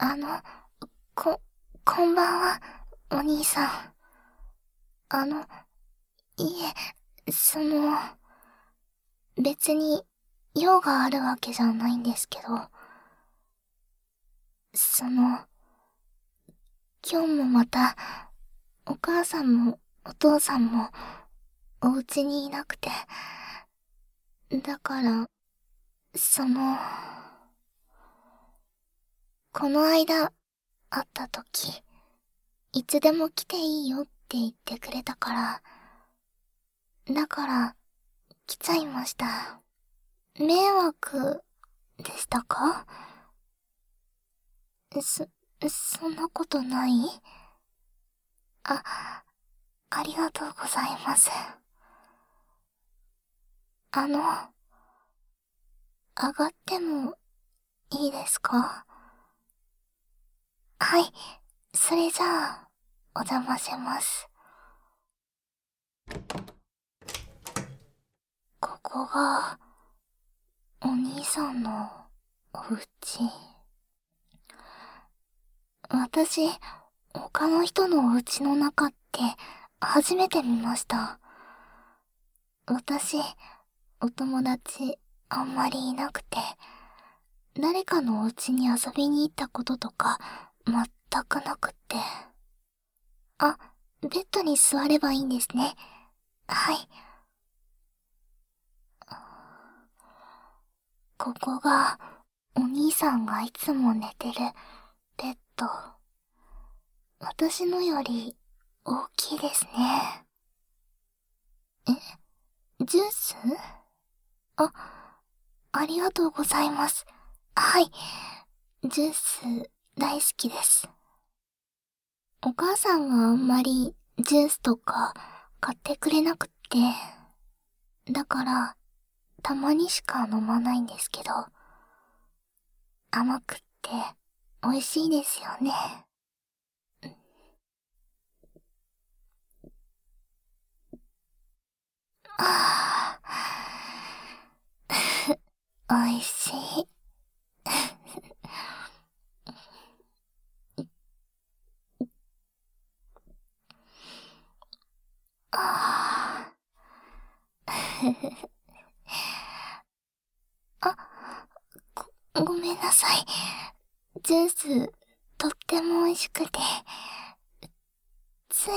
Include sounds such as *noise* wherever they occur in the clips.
あの、こ、こんばんは、お兄さん。あの、いえ、その、別に用があるわけじゃないんですけど、その、今日もまた、お母さんもお父さんも、お家にいなくて、だから、その、この間、会った時、いつでも来ていいよって言ってくれたから、だから、来ちゃいました。迷惑、でしたか？そ、そんなことない？あ、ありがとうございます。あの、上がってもいいですか？はい、それじゃあ、お邪魔します。ここが、お兄さんのお家。私、他の人のお家の中って初めて見ました。私、お友達あんまりいなくて、誰かのお家に遊びに行ったこととか全くなくって。あ、ベッドに座ればいいんですね。はい。ここが、お兄さんがいつも寝てる、ベッド。私のより、大きいですね。えジュース？あ、ありがとうございます。はい。ジュース、大好きです。お母さんがあんまりジュースとか買ってくれなくって、だから、たまにしか飲まないんですけど、甘くって美味しいですよね。ああ、美味しい。あ *laughs* あ、ご、ごめんなさい。ジュース、とっても美味しくて、つい、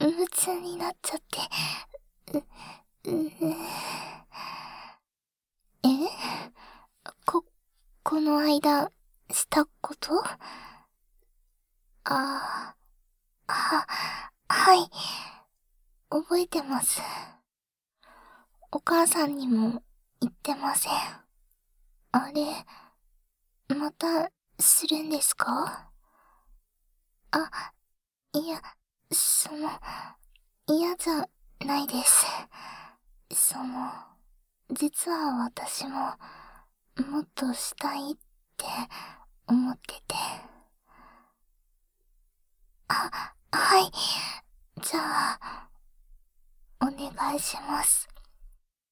夢中になっちゃって、う、う、え？こ、この間、したこと？あ、は、はい。覚えてます。お母さんにも言ってません。あれ、また、するんですか？あ、いや、その、嫌じゃないです。その、実は私も、もっとしたいって思ってて。あ、はい。じゃあ、お願いします。